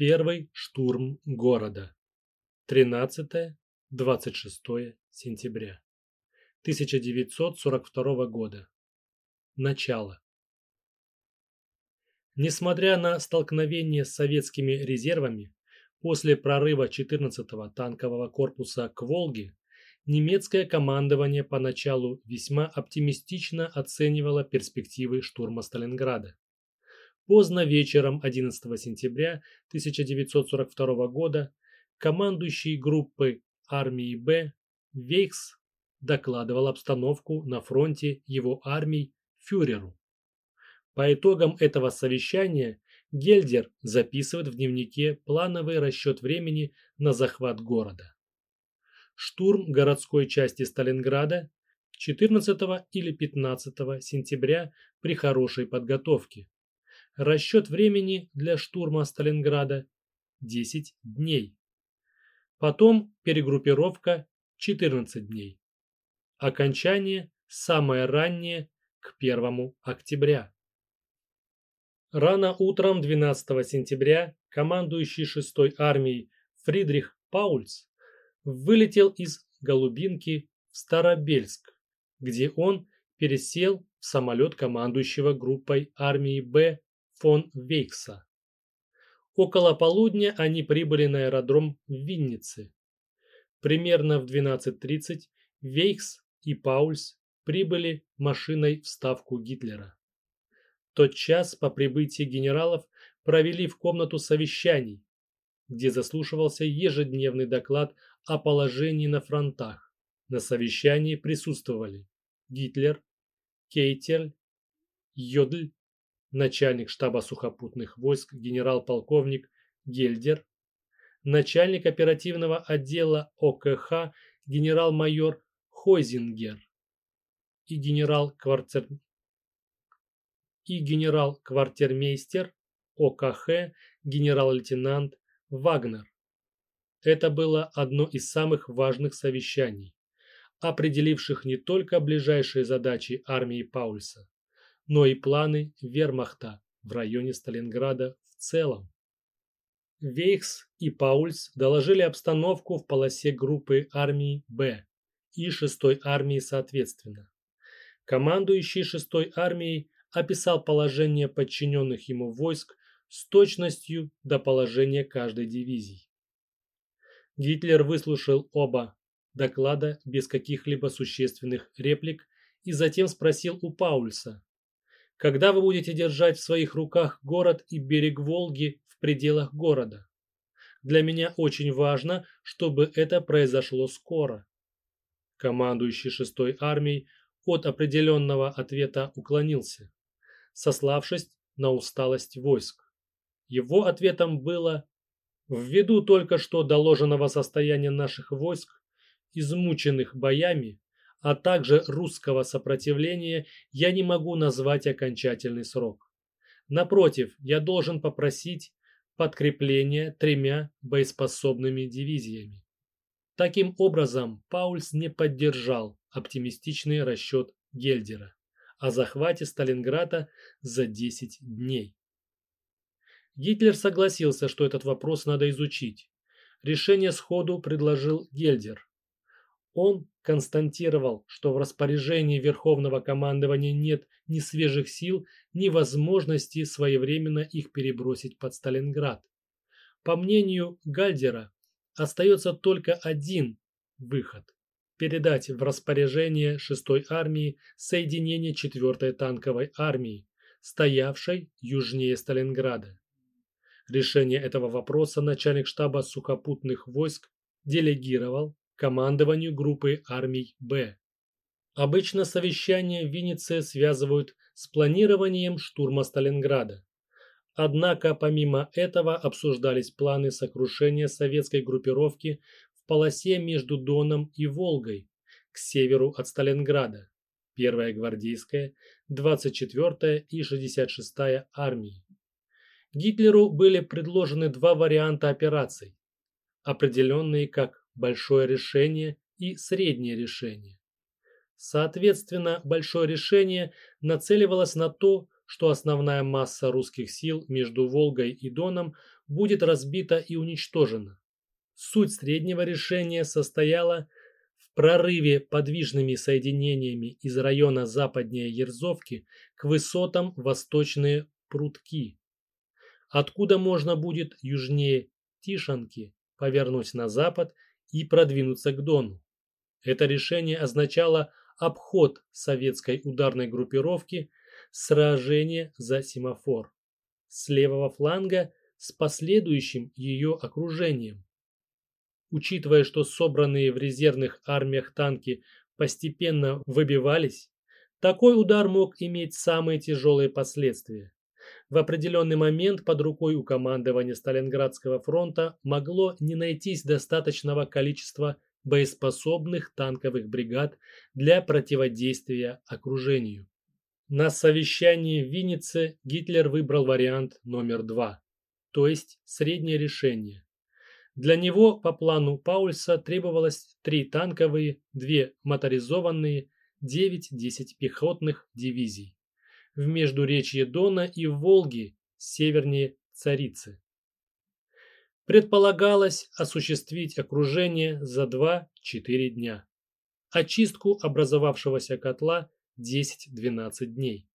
Первый штурм города. 13-26 сентября 1942 года. Начало. Несмотря на столкновение с советскими резервами, после прорыва 14-го танкового корпуса к Волге, немецкое командование поначалу весьма оптимистично оценивало перспективы штурма Сталинграда. Поздно вечером 11 сентября 1942 года командующий группы армии Б Вейхс докладывал обстановку на фронте его армий фюреру. По итогам этого совещания Гельдер записывает в дневнике плановый расчет времени на захват города. Штурм городской части Сталинграда 14 или 15 сентября при хорошей подготовке. Расчет времени для штурма Сталинграда 10 дней. Потом перегруппировка 14 дней. Окончание самое раннее к 1 октября. Рано утром 12 сентября командующий 6-й армией Фридрих Паульс вылетел из Голубинки в Старобельск, где он пересел в самолет командующего группой армии Б фон Вейкса. Около полудня они прибыли на аэродром в Виннице. Примерно в 12.30 Вейхс и Паульс прибыли машиной в ставку Гитлера. Тот час по прибытии генералов провели в комнату совещаний, где заслушивался ежедневный доклад о положении на фронтах. На совещании присутствовали Гитлер, Кейтель, Йодль, начальник штаба сухопутных войск генерал-полковник Гельдер, начальник оперативного отдела ОКХ генерал-майор Хойзингер и генерал-квартир и генерал-квартирмейстер ОКХ генерал-лейтенант Вагнер. Это было одно из самых важных совещаний, определивших не только ближайшие задачи армии Паульса, но и планы вермахта в районе Сталинграда в целом. Вейхс и Паульс доложили обстановку в полосе группы армии Б и 6-й армии соответственно. Командующий 6-й армией описал положение подчиненных ему войск с точностью до положения каждой дивизии. Гитлер выслушал оба доклада без каких-либо существенных реплик и затем спросил у Паульса, когда вы будете держать в своих руках город и берег Волги в пределах города? Для меня очень важно, чтобы это произошло скоро. Командующий шестой армией от определенного ответа уклонился, сославшись на усталость войск. Его ответом было «Ввиду только что доложенного состояния наших войск, измученных боями, а также русского сопротивления, я не могу назвать окончательный срок. Напротив, я должен попросить подкрепление тремя боеспособными дивизиями. Таким образом, Паульс не поддержал оптимистичный расчет Гельдера о захвате Сталинграда за 10 дней. Гитлер согласился, что этот вопрос надо изучить. Решение сходу предложил Гельдер. Он констатировал, что в распоряжении Верховного командования нет ни свежих сил, ни возможности своевременно их перебросить под Сталинград. По мнению Гальдера, остается только один выход – передать в распоряжение 6-й армии соединение 4-й танковой армии, стоявшей южнее Сталинграда. Решение этого вопроса начальник штаба сухопутных войск делегировал командованию группы армий Б. Обычно совещания в Виннице связывают с планированием штурма Сталинграда. Однако помимо этого обсуждались планы сокрушения советской группировки в полосе между Доном и Волгой к северу от Сталинграда, 1-я гвардейская, 24-я и 66-я армии. Гитлеру были предложены два варианта операций, определенные как большое решение и среднее решение. Соответственно, большое решение нацеливалось на то, что основная масса русских сил между Волгой и Доном будет разбита и уничтожена. Суть среднего решения состояла в прорыве подвижными соединениями из района западнее Ерзовки к высотам Восточные Прутки, откуда можно будет южнее Тишанки повернуть на запад и продвинуться к Дону. Это решение означало обход советской ударной группировки, сражение за семафор с левого фланга с последующим ее окружением. Учитывая, что собранные в резервных армиях танки постепенно выбивались, такой удар мог иметь самые тяжелые последствия. В определенный момент под рукой у командования Сталинградского фронта могло не найтись достаточного количества боеспособных танковых бригад для противодействия окружению. На совещании в Виннице Гитлер выбрал вариант номер два, то есть среднее решение. Для него по плану Паульса требовалось три танковые, две моторизованные, 9-10 пехотных дивизий в междуречье Дона и в Волге севернее Царицы. Предполагалось осуществить окружение за 2-4 дня. Очистку образовавшегося котла 10-12 дней.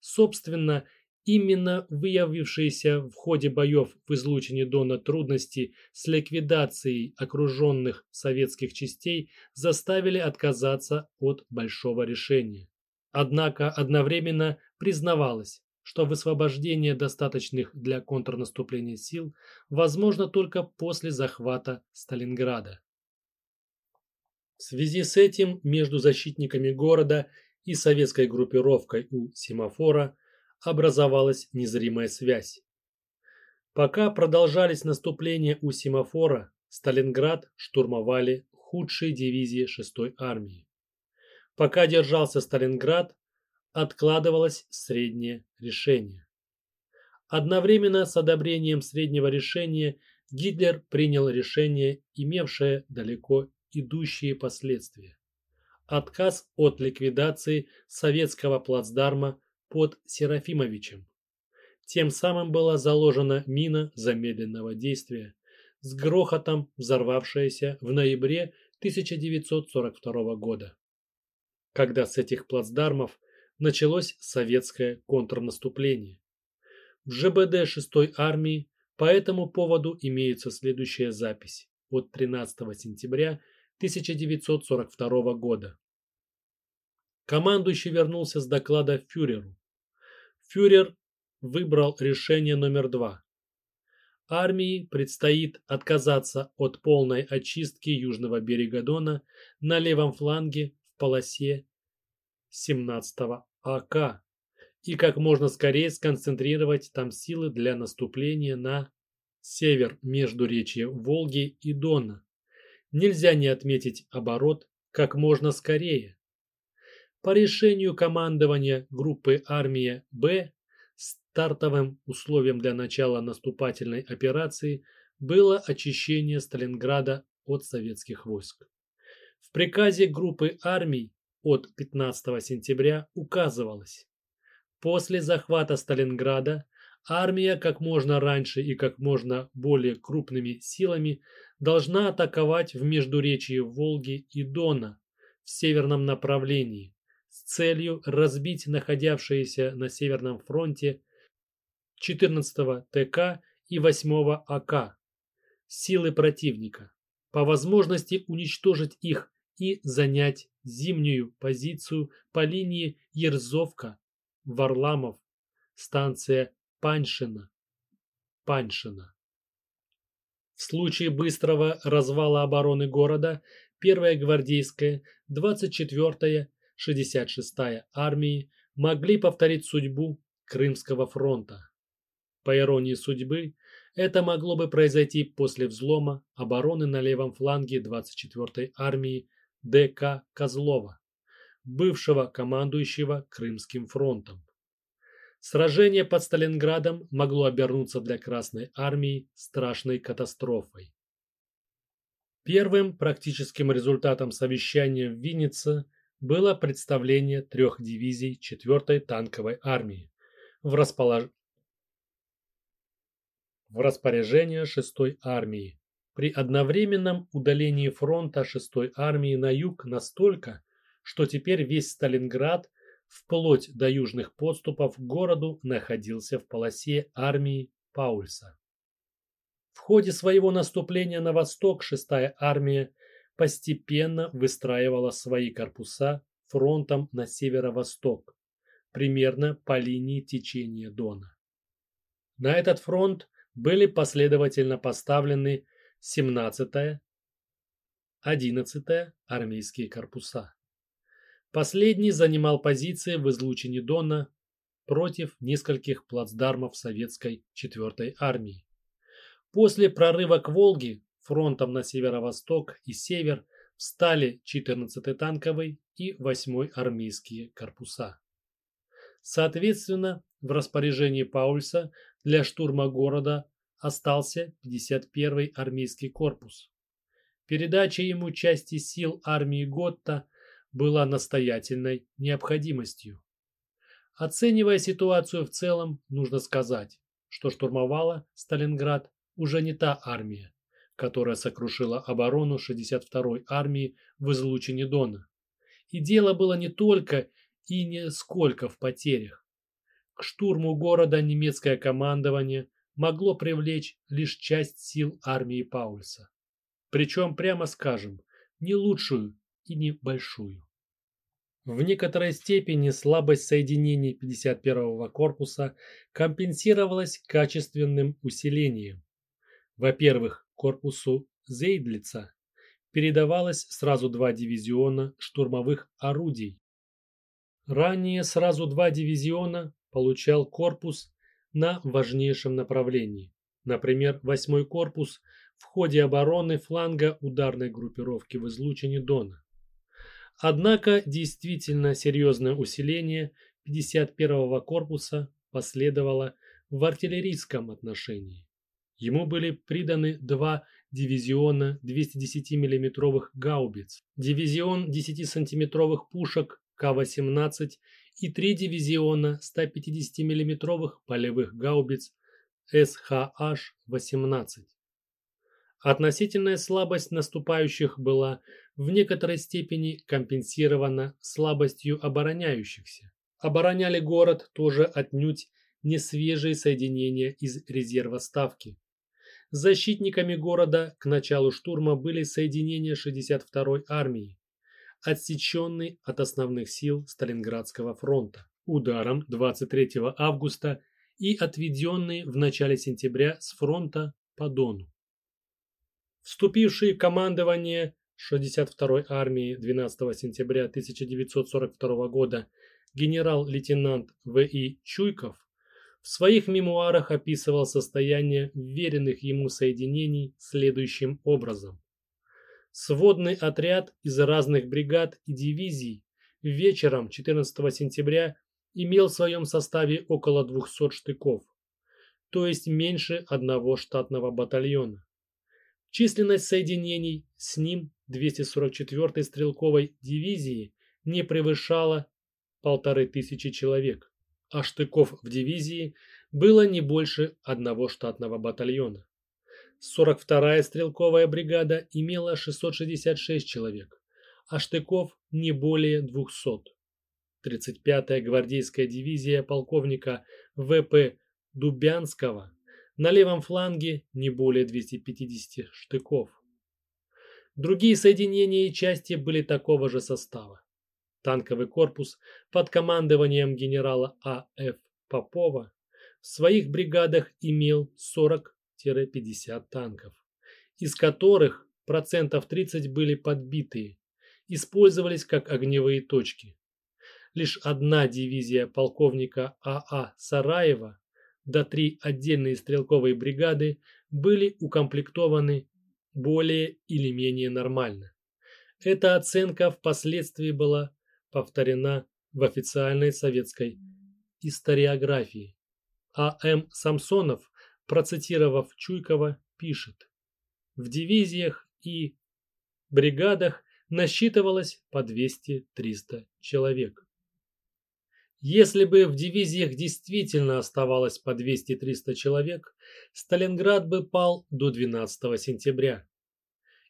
Собственно, именно выявившиеся в ходе боев в излучине Дона трудности с ликвидацией окруженных советских частей заставили отказаться от большого решения. Однако одновременно признавалось, что высвобождение достаточных для контрнаступления сил возможно только после захвата Сталинграда. В связи с этим между защитниками города и советской группировкой у семафора образовалась незримая связь. Пока продолжались наступления у семафора, Сталинград штурмовали худшие дивизии 6-й армии. Пока держался Сталинград, откладывалось среднее решение. Одновременно с одобрением среднего решения Гитлер принял решение, имевшее далеко идущие последствия. Отказ от ликвидации советского плацдарма под Серафимовичем. Тем самым была заложена мина замедленного действия, с грохотом взорвавшаяся в ноябре 1942 года. Когда с этих плацдармов началось советское контрнаступление. В ЖБД 6-й армии по этому поводу имеется следующая запись от 13 сентября 1942 года. Командующий вернулся с доклада фюреру. Фюрер выбрал решение номер два. Армии предстоит отказаться от полной очистки южного берега Дона на левом фланге полосе 17 АК и как можно скорее сконцентрировать там силы для наступления на север между речи Волги и Дона. Нельзя не отметить оборот как можно скорее. По решению командования группы армия Б стартовым условием для начала наступательной операции было очищение Сталинграда от советских войск. В приказе группы армий от 15 сентября указывалось. После захвата Сталинграда армия как можно раньше и как можно более крупными силами должна атаковать в междуречии Волги и Дона в северном направлении с целью разбить находявшиеся на Северном фронте 14 ТК и 8 АК силы противника, по возможности уничтожить их и занять зимнюю позицию по линии Ерзовка-Варламов, станция Паншина. Паншина. В случае быстрого развала обороны города 1-я гвардейская, 24-я, 66-я армии могли повторить судьбу Крымского фронта. По иронии судьбы, это могло бы произойти после взлома обороны на левом фланге 24-й армии Д.К. Козлова, бывшего командующего Крымским фронтом. Сражение под Сталинградом могло обернуться для Красной армии страшной катастрофой. Первым практическим результатом совещания в Виннице было представление трех дивизий 4-й танковой армии в, располож... в распоряжение 6-й армии. При одновременном удалении фронта 6-й армии на юг настолько, что теперь весь Сталинград вплоть до южных подступов к городу находился в полосе армии Паульса. В ходе своего наступления на восток 6-я армия постепенно выстраивала свои корпуса фронтом на северо-восток, примерно по линии течения Дона. На этот фронт были последовательно поставлены 17-я, 11-я армейские корпуса. Последний занимал позиции в излучине Дона против нескольких плацдармов советской 4-й армии. После прорыва к Волге фронтом на северо-восток и север встали 14-й танковый и 8-й армейские корпуса. Соответственно, в распоряжении Паульса для штурма города остался 51-й армейский корпус. Передача ему части сил армии Готта была настоятельной необходимостью. Оценивая ситуацию в целом, нужно сказать, что штурмовала Сталинград уже не та армия, которая сокрушила оборону 62-й армии в излучине Дона. И дело было не только и не сколько в потерях. К штурму города немецкое командование могло привлечь лишь часть сил армии Паульса. Причем, прямо скажем, не лучшую и не большую. В некоторой степени слабость соединений 51-го корпуса компенсировалась качественным усилением. Во-первых, корпусу Зейдлица передавалось сразу два дивизиона штурмовых орудий. Ранее сразу два дивизиона получал корпус на важнейшем направлении. Например, 8-й корпус в ходе обороны фланга ударной группировки в излучине Дона. Однако действительно серьезное усиление 51-го корпуса последовало в артиллерийском отношении. Ему были приданы два дивизиона 210 миллиметровых гаубиц, дивизион 10-сантиметровых пушек К-18 и три дивизиона 150 миллиметровых полевых гаубиц СХH-18. Относительная слабость наступающих была в некоторой степени компенсирована слабостью обороняющихся. Обороняли город тоже отнюдь не свежие соединения из резерва Ставки. Защитниками города к началу штурма были соединения 62-й армии, отсеченные от основных сил Сталинградского фронта ударом 23 августа и отведенные в начале сентября с фронта по Дону. Вступивший в командование 62-й армии 12 сентября 1942 года генерал-лейтенант В.И. Чуйков в своих мемуарах описывал состояние веренных ему соединений следующим образом. Сводный отряд из разных бригад и дивизий вечером 14 сентября имел в своем составе около 200 штыков, то есть меньше одного штатного батальона. Численность соединений с ним 244-й стрелковой дивизии не превышала полторы тысячи человек, а штыков в дивизии было не больше одного штатного батальона. 42-я стрелковая бригада имела 666 человек, а штыков не более 200. 35-я гвардейская дивизия полковника В.П. Дубянского на левом фланге не более 250 штыков. Другие соединения и части были такого же состава. Танковый корпус под командованием генерала А.Ф. Попова в своих бригадах имел 40-50 танков, из которых процентов 30 были подбитые, использовались как огневые точки. Лишь одна дивизия полковника А.А. Сараева до три отдельные стрелковые бригады были укомплектованы более или менее нормально. Эта оценка впоследствии была повторена в официальной советской историографии. А. М. Самсонов, процитировав Чуйкова, пишет «В дивизиях и бригадах насчитывалось по 200-300 человек. Если бы в дивизиях действительно оставалось по 200-300 человек, Сталинград бы пал до 12 сентября.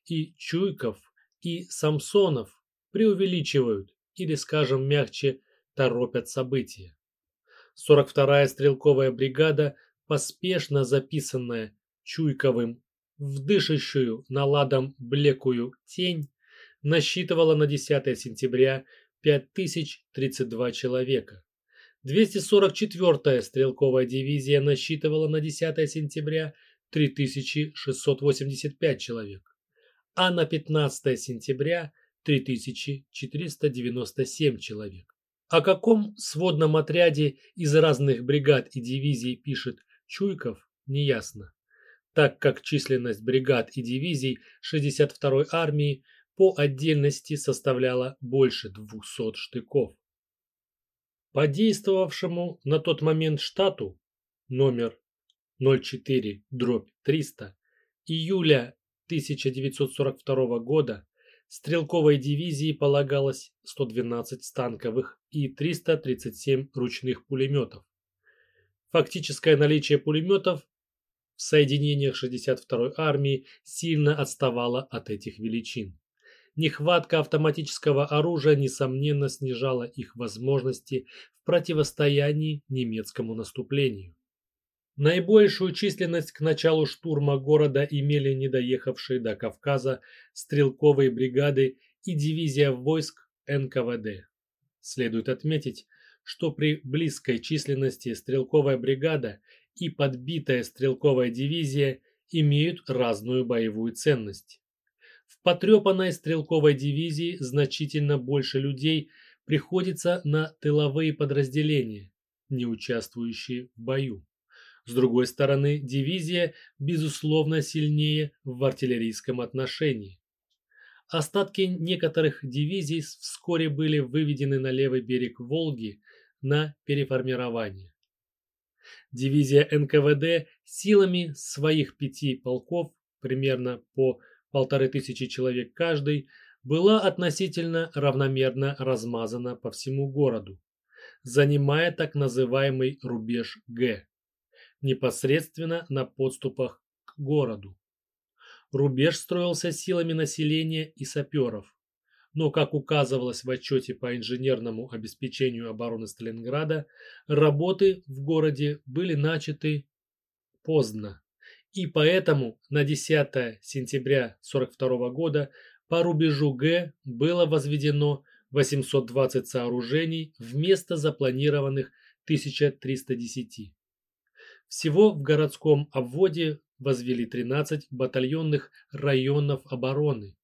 И Чуйков, и Самсонов преувеличивают или, скажем мягче, торопят события. 42-я стрелковая бригада, поспешно записанная Чуйковым в дышащую наладом блекую тень, насчитывала на 10 сентября 5032 человека. 244-я стрелковая дивизия насчитывала на 10 сентября 3685 человек, а на 15 сентября 3497 человек. О каком сводном отряде из разных бригад и дивизий пишет Чуйков, неясно, так как численность бригад и дивизий 62-й армии по отдельности составляла больше 200 штыков. По действовавшему на тот момент штату номер 04 300 июля 1942 года стрелковой дивизии полагалось 112 станковых и 337 ручных пулеметов. Фактическое наличие пулеметов в соединениях 62-й армии сильно отставало от этих величин. Нехватка автоматического оружия, несомненно, снижала их возможности в противостоянии немецкому наступлению. Наибольшую численность к началу штурма города имели недоехавшие до Кавказа стрелковые бригады и дивизия войск НКВД. Следует отметить, что при близкой численности стрелковая бригада и подбитая стрелковая дивизия имеют разную боевую ценность. В потрепанной стрелковой дивизии значительно больше людей приходится на тыловые подразделения, не участвующие в бою. С другой стороны, дивизия, безусловно, сильнее в артиллерийском отношении. Остатки некоторых дивизий вскоре были выведены на левый берег Волги на переформирование. Дивизия НКВД силами своих пяти полков, примерно по полторы тысячи человек каждый, была относительно равномерно размазана по всему городу, занимая так называемый рубеж Г непосредственно на подступах к городу. Рубеж строился силами населения и саперов, но, как указывалось в отчете по инженерному обеспечению обороны Сталинграда, работы в городе были начаты поздно, и поэтому на 10 сентября 1942 года по рубежу Г было возведено 820 сооружений вместо запланированных 1310. Всего в городском обводе возвели 13 батальонных районов обороны.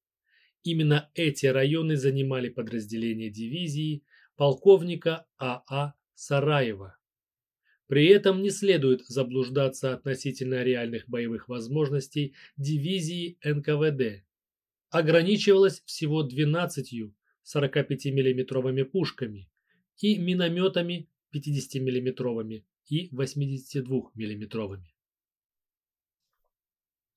Именно эти районы занимали подразделения дивизии полковника А.А. А Сараева. При этом не следует заблуждаться относительно реальных боевых возможностей дивизии НКВД. Ограничивалась всего 12 45 миллиметровыми пушками и минометами 50 миллиметровыми и 82 миллиметровыми.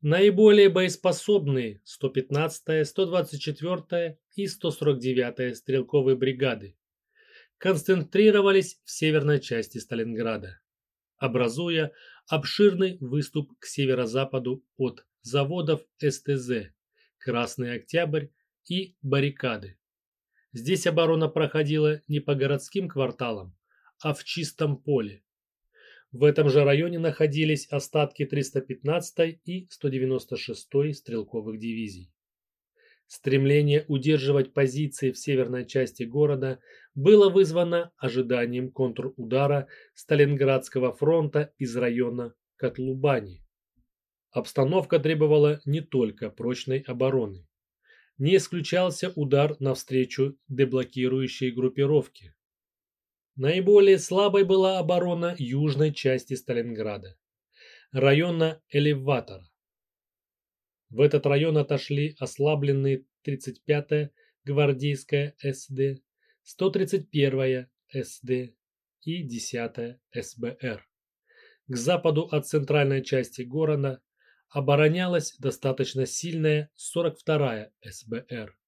Наиболее боеспособные 115-я, 124-я и 149-я стрелковые бригады концентрировались в северной части Сталинграда, образуя обширный выступ к северо-западу от заводов СТЗ, Красный Октябрь и баррикады. Здесь оборона проходила не по городским кварталам, а в чистом поле, в этом же районе находились остатки 315 и 196 стрелковых дивизий. Стремление удерживать позиции в северной части города было вызвано ожиданием контрудара Сталинградского фронта из района Котлубани. Обстановка требовала не только прочной обороны. Не исключался удар навстречу деблокирующей группировке. Наиболее слабой была оборона южной части Сталинграда, района Элеватора. В этот район отошли ослабленные 35-я гвардейская СД, 131-я СД и 10-я СБР. К западу от центральной части города оборонялась достаточно сильная 42-я СБР,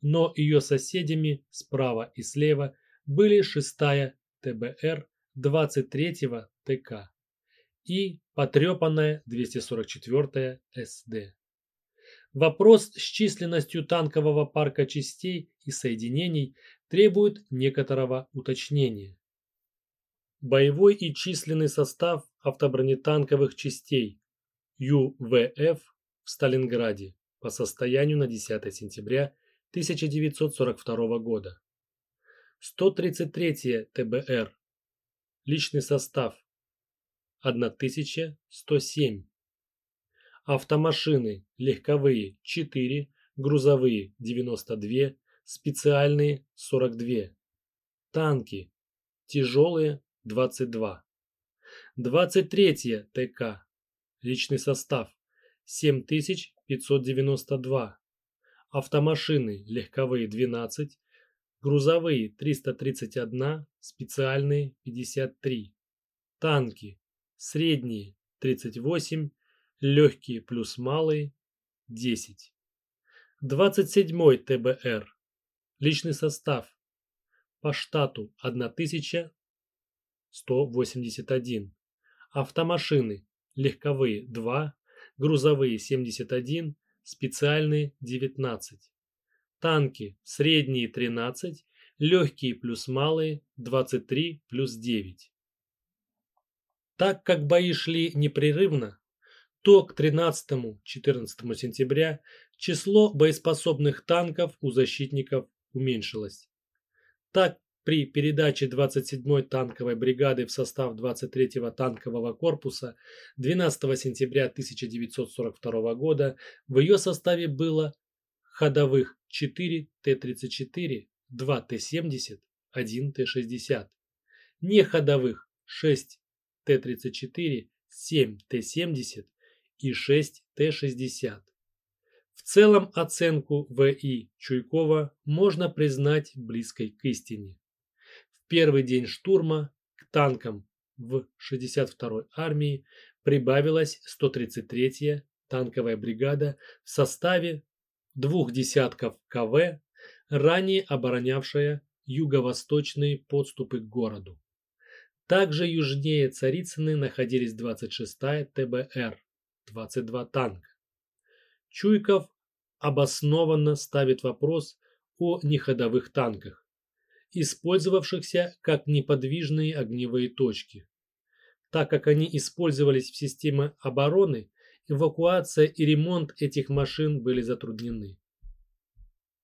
но ее соседями справа и слева были 6-я ТБР 23-го ТК и потрепанная 244 СД. Вопрос с численностью танкового парка частей и соединений требует некоторого уточнения. Боевой и численный состав автобронетанковых частей ЮВФ в Сталинграде по состоянию на 10 сентября 1942 года. 133 ТБР. Личный состав 1107. Автомашины легковые 4, грузовые 92, специальные 42. Танки тяжелые 22. 23 ТК. Личный состав 7592. Автомашины легковые 12, грузовые 331, специальные 53. Танки средние 38, легкие плюс малые 10. 27 ТБР. Личный состав. По штату 1181. Автомашины. Легковые 2, грузовые 71, специальные 19. Танки средние 13, легкие плюс малые 23 плюс 9. Так как бои шли непрерывно, то к 13-14 сентября число боеспособных танков у защитников уменьшилось. Так, при передаче 27-й танковой бригады в состав 23-го танкового корпуса 12 сентября 1942 года в ее составе было ходовых 4 Т-34, 2 Т-70, 1 Т-60, неходовых 6 Т-34, 7 Т-70 и 6 Т-60. В целом оценку В.И. Чуйкова можно признать близкой к истине. В первый день штурма к танкам в 62-й армии прибавилась 133-я танковая бригада в составе двух десятков КВ, ранее оборонявшая юго-восточные подступы к городу. Также южнее Царицыны находились 26-я ТБР, 22 танка. Чуйков обоснованно ставит вопрос о неходовых танках, использовавшихся как неподвижные огневые точки. Так как они использовались в системе обороны, эвакуация и ремонт этих машин были затруднены.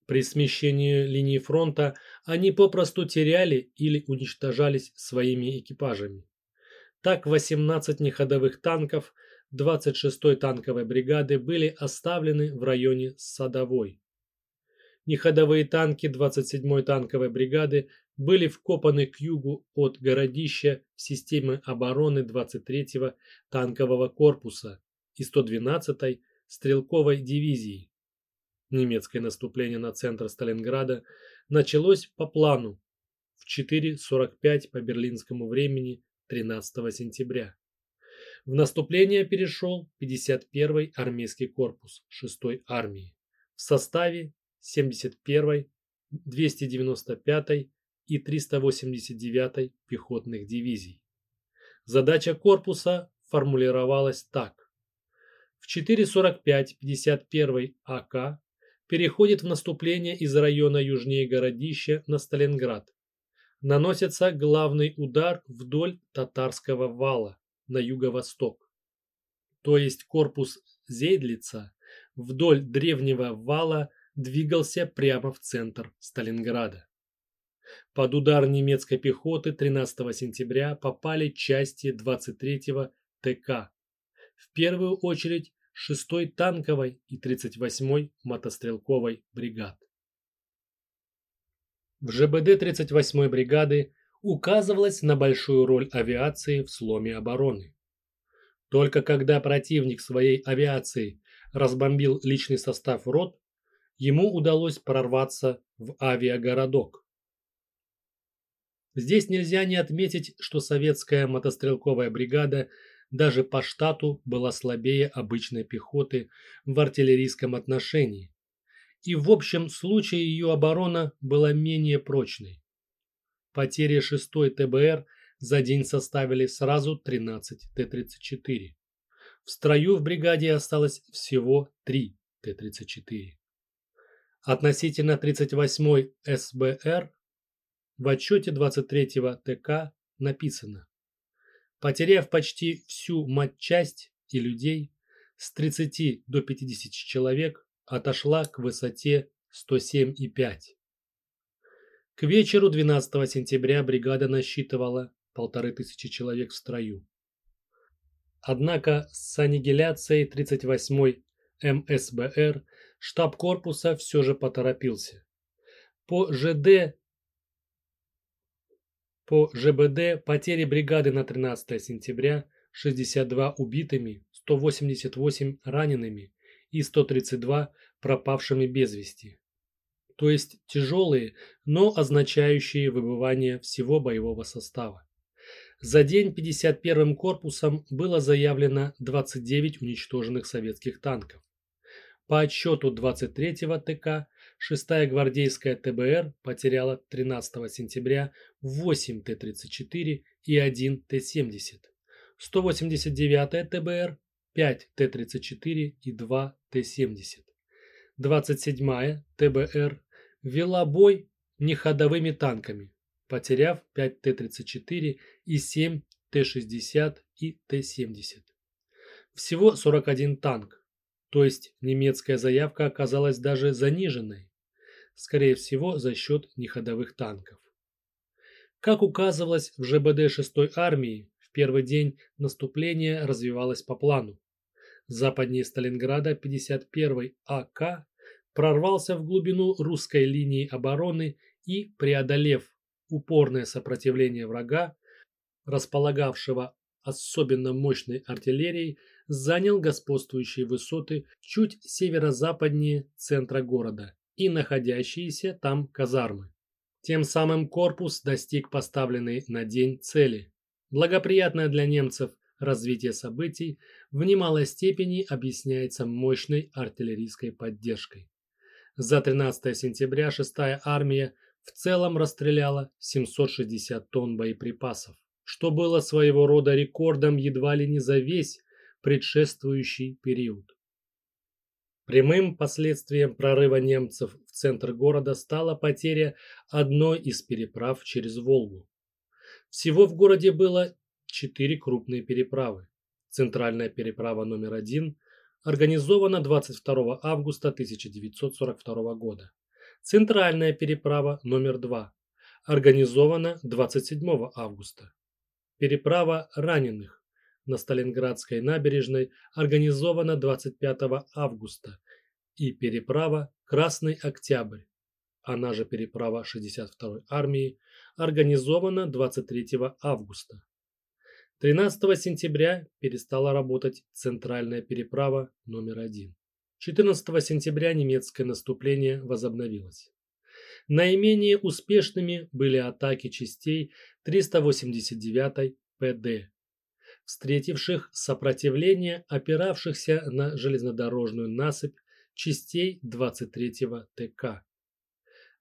При смещении линии фронта они попросту теряли или уничтожались своими экипажами. Так 18 неходовых танков 26-й танковой бригады были оставлены в районе Садовой. Неходовые танки 27-й танковой бригады были вкопаны к югу от городища в системе обороны 23-го танкового корпуса и 112-й стрелковой дивизии немецкое наступление на центр Сталинграда началось по плану в 4.45 по берлинскому времени 13 сентября. В наступление перешел 51-й армейский корпус 6-й армии в составе 71-й, 295-й и 389-й пехотных дивизий. Задача корпуса формулировалась так. В 4.45 51-й АК переходит в наступление из района южнее городища на Сталинград. Наносится главный удар вдоль татарского вала на юго-восток. То есть корпус Зейдлица вдоль древнего вала двигался прямо в центр Сталинграда. Под удар немецкой пехоты 13 сентября попали части 23-го ТК. В первую очередь 6-й танковой и 38-й мотострелковой бригад. В ЖБД 38-й бригады указывалось на большую роль авиации в сломе обороны. Только когда противник своей авиацией разбомбил личный состав рот, ему удалось прорваться в авиагородок. Здесь нельзя не отметить, что советская мотострелковая бригада даже по штату была слабее обычной пехоты в артиллерийском отношении, и в общем случае ее оборона была менее прочной. Потери 6-й ТБР за день составили сразу 13 Т-34. В строю в бригаде осталось всего 3 Т-34. Относительно 38-й СБР в отчете 23-го ТК написано Потеряв почти всю матчасть и людей, с 30 до 50 человек отошла к высоте 107,5. К вечеру 12 сентября бригада насчитывала полторы тысячи человек в строю. Однако с аннигиляцией 38-й МСБР штаб корпуса все же поторопился. По ЖД по ЖБД потери бригады на 13 сентября 62 убитыми, 188 ранеными и 132 пропавшими без вести. То есть тяжелые, но означающие выбывание всего боевого состава. За день 51-м корпусом было заявлено 29 уничтоженных советских танков. По отчету 23-го ТК 6-я гвардейская ТБР потеряла 13 сентября 8 Т-34 и 1 Т-70. 189-я ТБР 5 Т-34 и 2 Т-70. 27-я ТБР вела бой неходовыми танками, потеряв 5 Т-34 и 7 Т-60 и Т-70. Всего 41 танк, то есть немецкая заявка оказалась даже заниженной, скорее всего за счет неходовых танков. Как указывалось в ЖБД 6-й армии, в первый день наступление развивалось по плану. Западнее Сталинграда 51-й АК прорвался в глубину русской линии обороны и, преодолев упорное сопротивление врага, располагавшего особенно мощной артиллерией, занял господствующие высоты чуть северо-западнее центра города и находящиеся там казармы. Тем самым корпус достиг поставленной на день цели. Благоприятное для немцев развитие событий в немалой степени объясняется мощной артиллерийской поддержкой. За 13 сентября 6-я армия в целом расстреляла 760 тонн боеприпасов, что было своего рода рекордом едва ли не за весь предшествующий период. Прямым последствием прорыва немцев в центр города стала потеря одной из переправ через Волгу. Всего в городе было четыре крупные переправы. Центральная переправа номер один организована 22 августа 1942 года. Центральная переправа номер 2 организована 27 августа. Переправа раненых на Сталинградской набережной организована 25 августа и переправа Красный Октябрь, она же переправа 62-й армии, организована 23 августа. 13 сентября перестала работать центральная переправа номер один. 14 сентября немецкое наступление возобновилось. Наименее успешными были атаки частей 389-й ПД, встретивших сопротивление опиравшихся на железнодорожную насыпь частей 23-го ТК.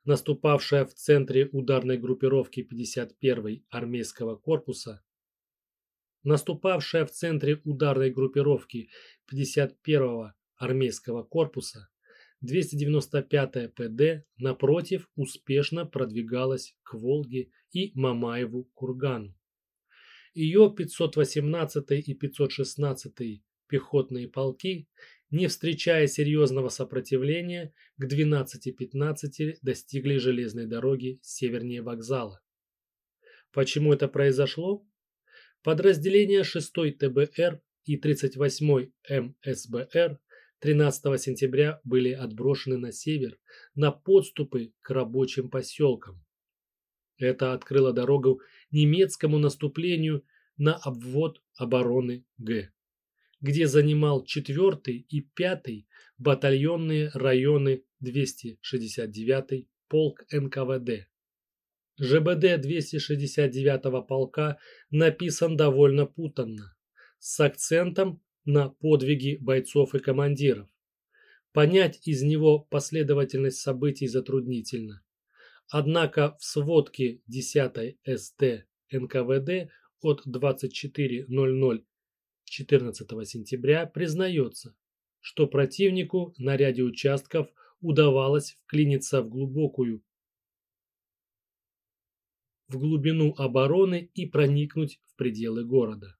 Наступавшая в центре ударной группировки 51-й армейского корпуса наступавшая в центре ударной группировки 51-го армейского корпуса 295-я ПД, напротив, успешно продвигалась к Волге и Мамаеву кургану. Ее 518 и 516 пехотные полки, не встречая серьезного сопротивления, к 12.15 достигли железной дороги севернее вокзала. Почему это произошло? Подразделения 6-й ТБР и 38-й МСБР 13 сентября были отброшены на север на подступы к рабочим поселкам. Это открыло дорогу немецкому наступлению на обвод обороны Г, где занимал 4 и 5 батальонные районы 269 полк НКВД. ЖБД 269-го полка написан довольно путанно, с акцентом на подвиги бойцов и командиров. Понять из него последовательность событий затруднительно. Однако в сводке 10-й СТ НКВД от 24.00 14 сентября признается, что противнику на ряде участков удавалось вклиниться в глубокую в глубину обороны и проникнуть в пределы города.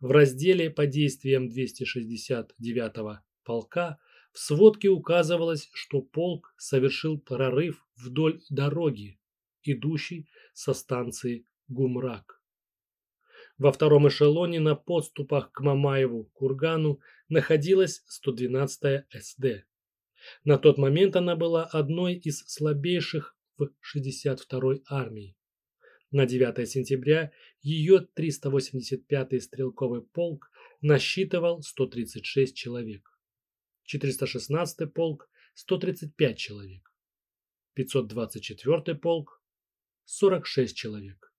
В разделе по действиям 269-го полка в сводке указывалось, что полк совершил прорыв вдоль дороги, идущей со станции Гумрак. Во втором эшелоне на подступах к Мамаеву кургану находилась 112-я СД. На тот момент она была одной из слабейших в 62-й армии. На 9 сентября ее 385-й стрелковый полк насчитывал 136 человек. 416-й полк – 135 человек. 524-й полк – 46 человек.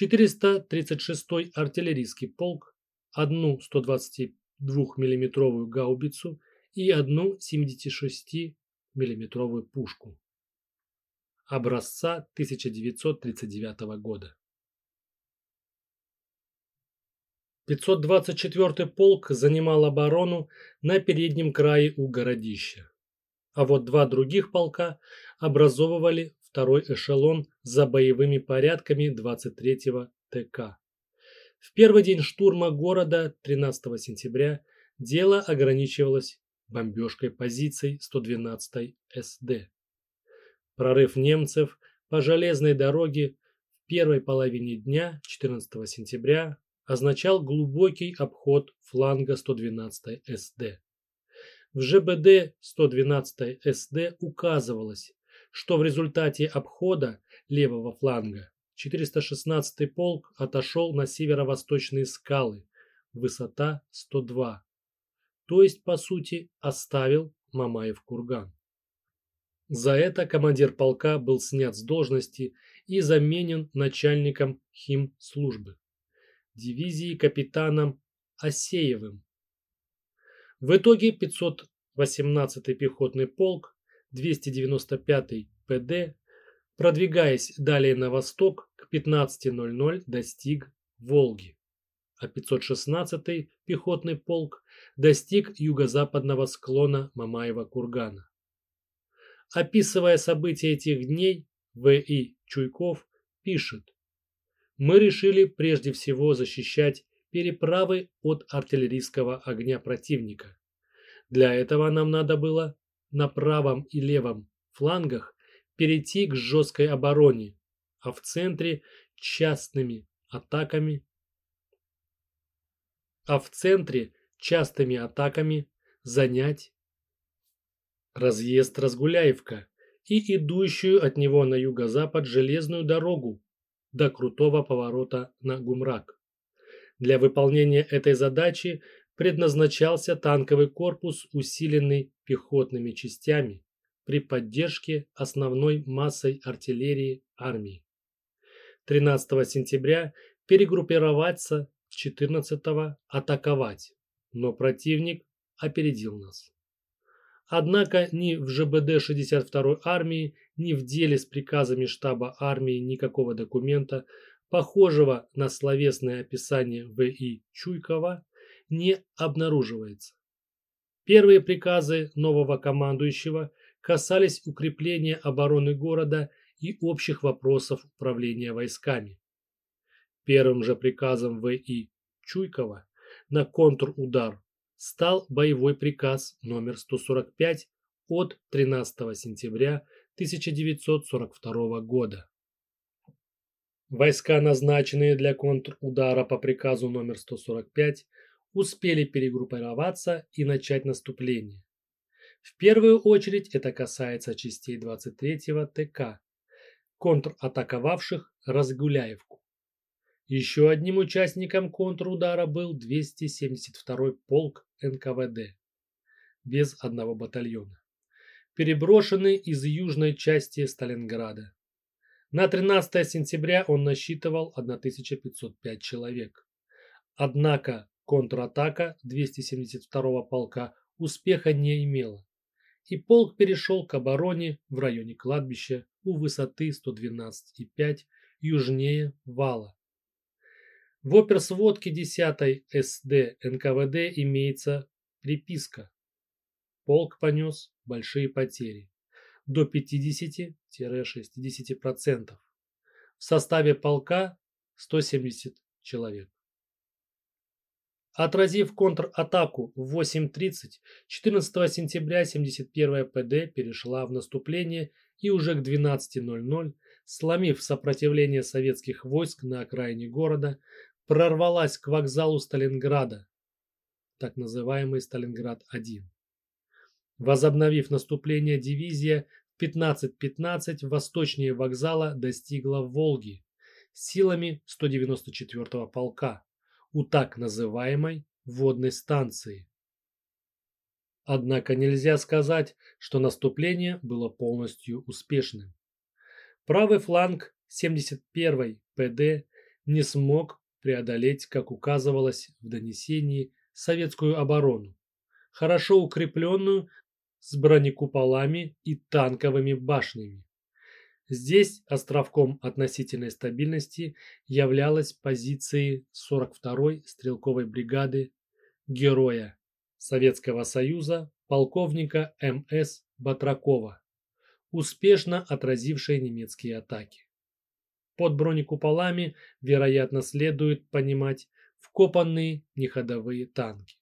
436-й артиллерийский полк, одну 122 миллиметровую гаубицу и одну 76 миллиметровую пушку образца 1939 года. 524-й полк занимал оборону на переднем крае у городища, а вот два других полка образовывали второй эшелон за боевыми порядками 23-го ТК. В первый день штурма города 13 сентября дело ограничивалось бомбежкой позиций 112-й СД. Прорыв немцев по железной дороге в первой половине дня 14 сентября означал глубокий обход фланга 112 СД. В ЖБД 112 СД указывалось, что в результате обхода левого фланга 416-й полк отошел на северо-восточные скалы, высота 102, то есть, по сути, оставил Мамаев курган. За это командир полка был снят с должности и заменен начальником химслужбы дивизии капитаном Осеевым. В итоге 518-й пехотный полк, 295-й ПД, продвигаясь далее на восток, к 15.00 достиг Волги, а 516-й пехотный полк достиг юго-западного склона Мамаева кургана. Описывая события этих дней, В.И. Чуйков пишет, мы решили прежде всего защищать переправы от артиллерийского огня противника. Для этого нам надо было на правом и левом флангах перейти к жесткой обороне, а в центре частными атаками а в центре частыми атаками занять разъезд Разгуляевка и идущую от него на юго-запад железную дорогу до крутого поворота на Гумрак. Для выполнения этой задачи предназначался танковый корпус, усиленный пехотными частями при поддержке основной массой артиллерии армии. 13 сентября перегруппироваться, 14 атаковать, но противник опередил нас. Однако ни в ЖБД 62-й армии, ни в деле с приказами штаба армии никакого документа, похожего на словесное описание В.И. Чуйкова, не обнаруживается. Первые приказы нового командующего касались укрепления обороны города и общих вопросов управления войсками. Первым же приказом В.И. Чуйкова на контрудар стал боевой приказ номер 145 от 13 сентября 1942 года. Войска, назначенные для контрудара по приказу номер 145, успели перегруппироваться и начать наступление. В первую очередь это касается частей 23-го ТК, контратаковавших Разгуляевку. Еще одним участником контрудара был 272-й полк НКВД без одного батальона, переброшенный из южной части Сталинграда. На 13 сентября он насчитывал 1505 человек. Однако контратака 272-го полка успеха не имела, и полк перешел к обороне в районе кладбища у высоты 112,5 южнее вала В оперсводке 10 СД НКВД имеется приписка. Полк понес большие потери до 50-60%. В составе полка 170 человек. Отразив контратаку в 8.30, 14 сентября 71-я ПД перешла в наступление и уже к 12.00, сломив сопротивление советских войск на окраине города, прорвалась к вокзалу Сталинграда, так называемый Сталинград-1. Возобновив наступление, дивизия в 15.15 .15 восточнее вокзала достигла Волги силами 194-го полка у так называемой водной станции. Однако нельзя сказать, что наступление было полностью успешным. Правый фланг 71-й ПД не смог преодолеть, как указывалось в донесении, советскую оборону, хорошо укрепленную с бронекуполами и танковыми башнями. Здесь островком относительной стабильности являлась позиции 42-й стрелковой бригады героя Советского Союза полковника М.С. Батракова, успешно отразившей немецкие атаки. Под бронекуполами, вероятно, следует понимать вкопанные неходовые танки.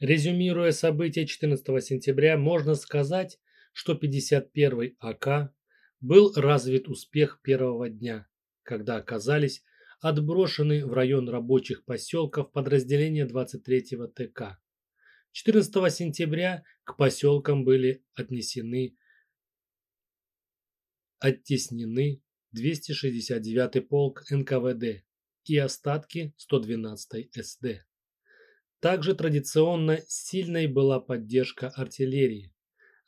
Резюмируя события 14 сентября, можно сказать, что 51-й АК был развит успех первого дня, когда оказались отброшены в район рабочих поселков подразделения 23-го ТК. 14 сентября к поселкам были отнесены оттеснены 269-й полк НКВД и остатки 112-й СД. Также традиционно сильной была поддержка артиллерии.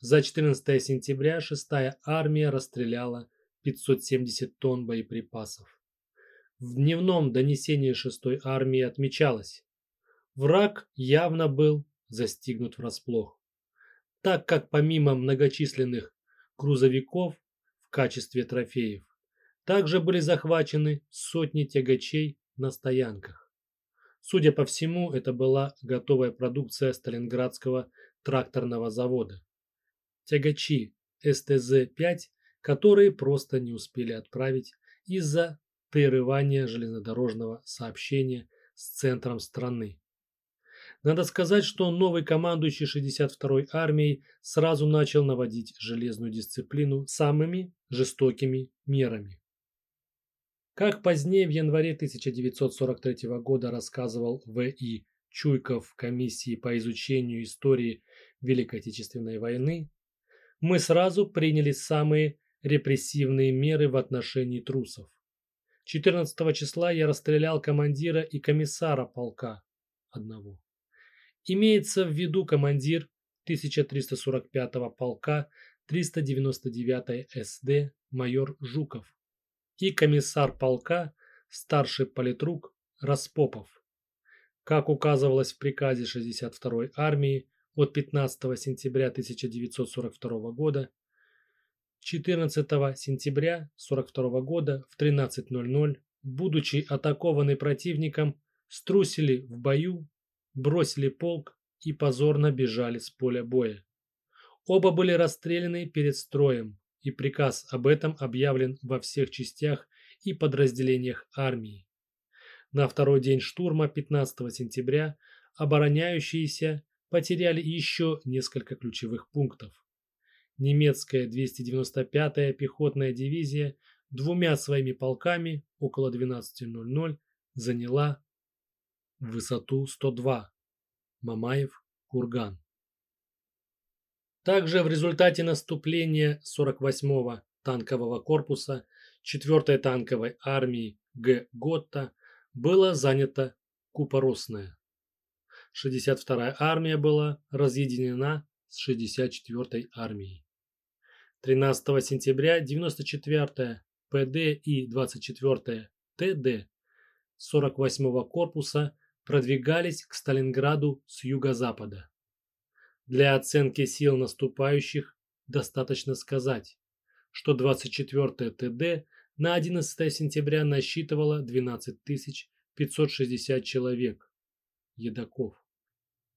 За 14 сентября 6-я армия расстреляла 570 тонн боеприпасов. В дневном донесении 6-й армии отмечалось, враг явно был застигнут врасплох, так как помимо многочисленных грузовиков в качестве трофеев, также были захвачены сотни тягачей на стоянках. Судя по всему, это была готовая продукция Сталинградского тракторного завода тягачи СТЗ-5, которые просто не успели отправить из-за прерывания железнодорожного сообщения с центром страны. Надо сказать, что новый командующий 62-й армией сразу начал наводить железную дисциплину самыми жестокими мерами. Как позднее в январе 1943 года рассказывал В.И. Чуйков комиссии по изучению истории Великой Отечественной войны, мы сразу приняли самые репрессивные меры в отношении трусов. 14 числа я расстрелял командира и комиссара полка одного. Имеется в виду командир 1345 полка 399 СД майор Жуков и комиссар полка старший политрук Распопов. Как указывалось в приказе 62-й армии от 15 сентября 1942 года 14 сентября 1942 года в 13.00, будучи атакованы противником, струсили в бою, бросили полк и позорно бежали с поля боя. Оба были расстреляны перед строем, и приказ об этом объявлен во всех частях и подразделениях армии. На второй день штурма 15 сентября обороняющиеся потеряли еще несколько ключевых пунктов. Немецкая 295-я пехотная дивизия двумя своими полками около 12.00 заняла высоту 102 Мамаев-Курган. Также в результате наступления 48-го танкового корпуса 4-й танковой армии Г. Готта было занято Купоросное. 62-я армия была разъединена с 64-й армией. 13 сентября 94-я ПД и 24-я ТД 48-го корпуса продвигались к Сталинграду с юго-запада. Для оценки сил наступающих достаточно сказать, что 24-я ТД на 11 сентября насчитывала 12 560 человек, едоков,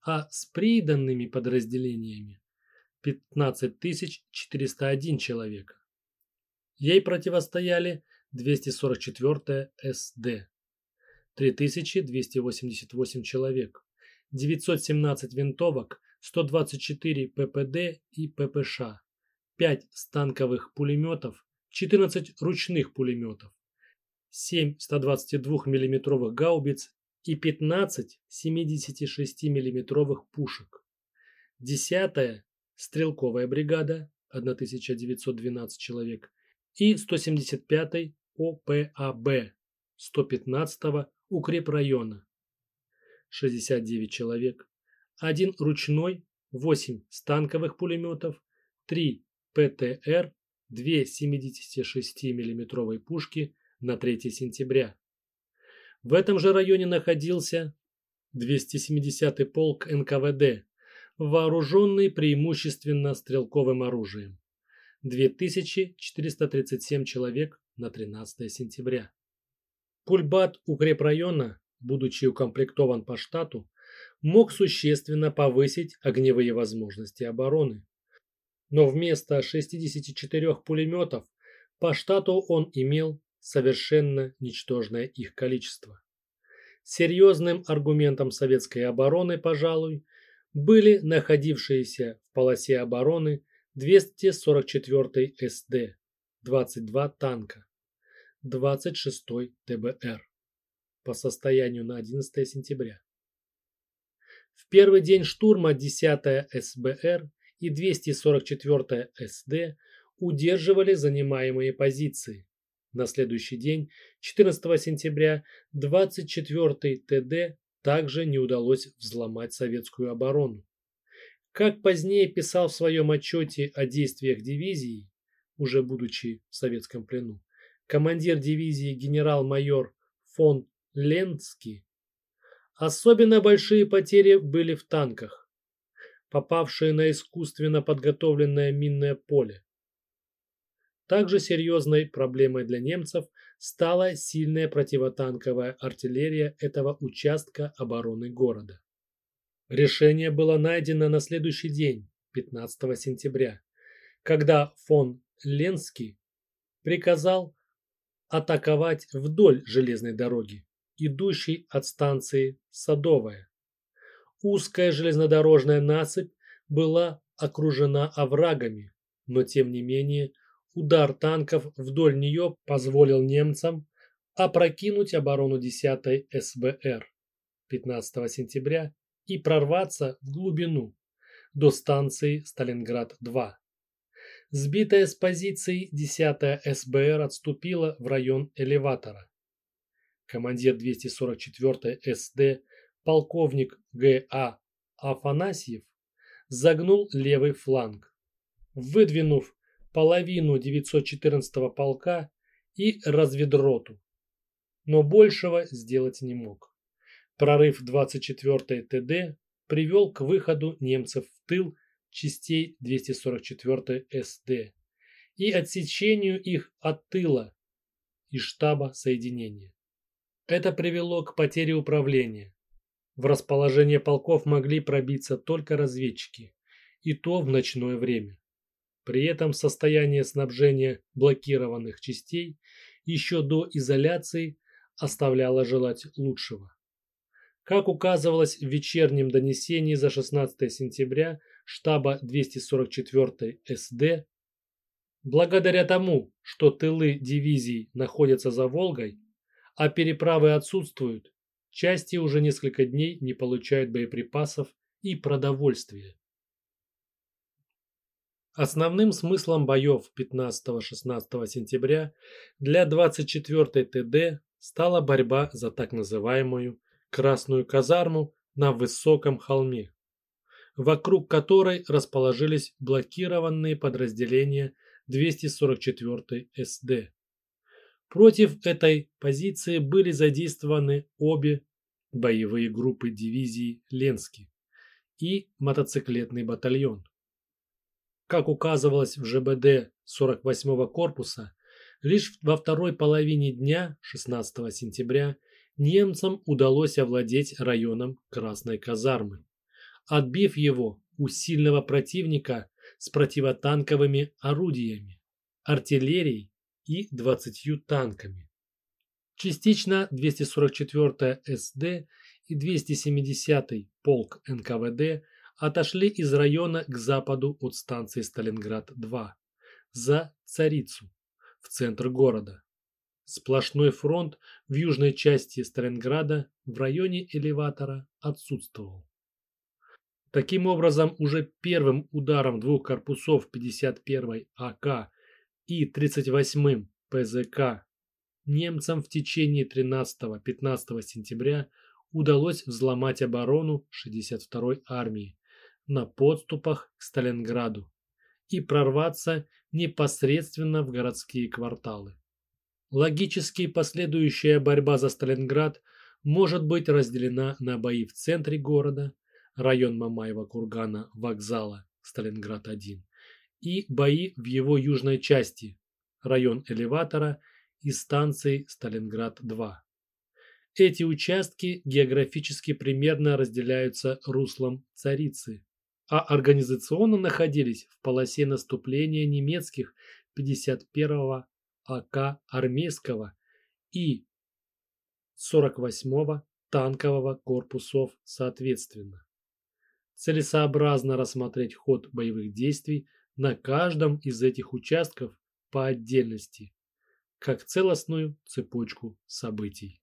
а с приданными подразделениями 15 401 человек. Ей противостояли 244 СД, 3288 человек, 917 винтовок, 124 ППД и ППШ, 5 станковых пулеметов, 14 ручных пулеметов, 7 122 мм гаубиц и 15 76 мм пушек. 10-я стрелковая бригада 1912 человек и 175-й ОПАБ 115-го укрепрайона 69 человек, один ручной, 8 станковых пулеметов, 3 ПТР, 2 76 миллиметровые пушки на 3 сентября. В этом же районе находился 270-й полк НКВД, вооруженный преимущественно стрелковым оружием. 2437 человек на 13 сентября. Пульбат укрепрайона, будучи укомплектован по штату, мог существенно повысить огневые возможности обороны. Но вместо 64 пулеметов по штату он имел совершенно ничтожное их количество. Серьезным аргументом советской обороны, пожалуй, были находившиеся в полосе обороны 244 СД, 22 танка, 26 ТБР по состоянию на 11 сентября. В первый день штурма 10 СБР и 244 СД удерживали занимаемые позиции. На следующий день, 14 сентября, 24 ТД также не удалось взломать советскую оборону. Как позднее писал в своем отчете о действиях дивизии, уже будучи в советском плену, командир дивизии генерал-майор фон Ленцкий, особенно большие потери были в танках, попавшие на искусственно подготовленное минное поле. Также серьезной проблемой для немцев стала сильная противотанковая артиллерия этого участка обороны города. Решение было найдено на следующий день, 15 сентября, когда фон Ленский приказал атаковать вдоль железной дороги, идущей от станции Садовая. Узкая железнодорожная насыпь была окружена оврагами, но тем не менее Удар танков вдоль нее позволил немцам опрокинуть оборону 10-й СБР 15 сентября и прорваться в глубину до станции Сталинград-2. Сбитая с позиций 10-я СБР отступила в район элеватора. Командир 244-й СД полковник Г.А. Афанасьев загнул левый фланг. Выдвинув половину 914-го полка и разведроту. Но большего сделать не мог. Прорыв 24-й ТД привел к выходу немцев в тыл частей 244-й СД и отсечению их от тыла и штаба соединения. Это привело к потере управления. В расположение полков могли пробиться только разведчики, и то в ночное время. При этом состояние снабжения блокированных частей еще до изоляции оставляло желать лучшего. Как указывалось в вечернем донесении за 16 сентября штаба 244 СД, благодаря тому, что тылы дивизий находятся за Волгой, а переправы отсутствуют, части уже несколько дней не получают боеприпасов и продовольствия. Основным смыслом боев 15-16 сентября для 24-й ТД стала борьба за так называемую Красную казарму на высоком холме, вокруг которой расположились блокированные подразделения 244-й СД. Против этой позиции были задействованы обе боевые группы дивизии Ленский и мотоциклетный батальон. Как указывалось в ЖБД 48-го корпуса, Лишь во второй половине дня, 16 сентября, немцам удалось овладеть районом Красной казармы, отбив его у сильного противника с противотанковыми орудиями, артиллерией и 20 танками. Частично 244-я СД и 270-й полк НКВД отошли из района к западу от станции Сталинград-2 за Царицу в центр города. Сплошной фронт в южной части Сталинграда в районе элеватора отсутствовал. Таким образом, уже первым ударом двух корпусов 51-й АК и 38-м ПЗК немцам в течение 13-15 сентября удалось взломать оборону 62-й армии на подступах к Сталинграду и прорваться непосредственно в городские кварталы. Логически последующая борьба за Сталинград может быть разделена на бои в центре города, район Мамаева-Кургана, вокзала Сталинград-1, и бои в его южной части, район элеватора и станции Сталинград-2. Эти участки географически примерно разделяются руслом Царицы, а организационно находились в полосе наступления немецких 51-го АК армейского и 48-го танкового корпусов соответственно. Целесообразно рассмотреть ход боевых действий на каждом из этих участков по отдельности, как целостную цепочку событий.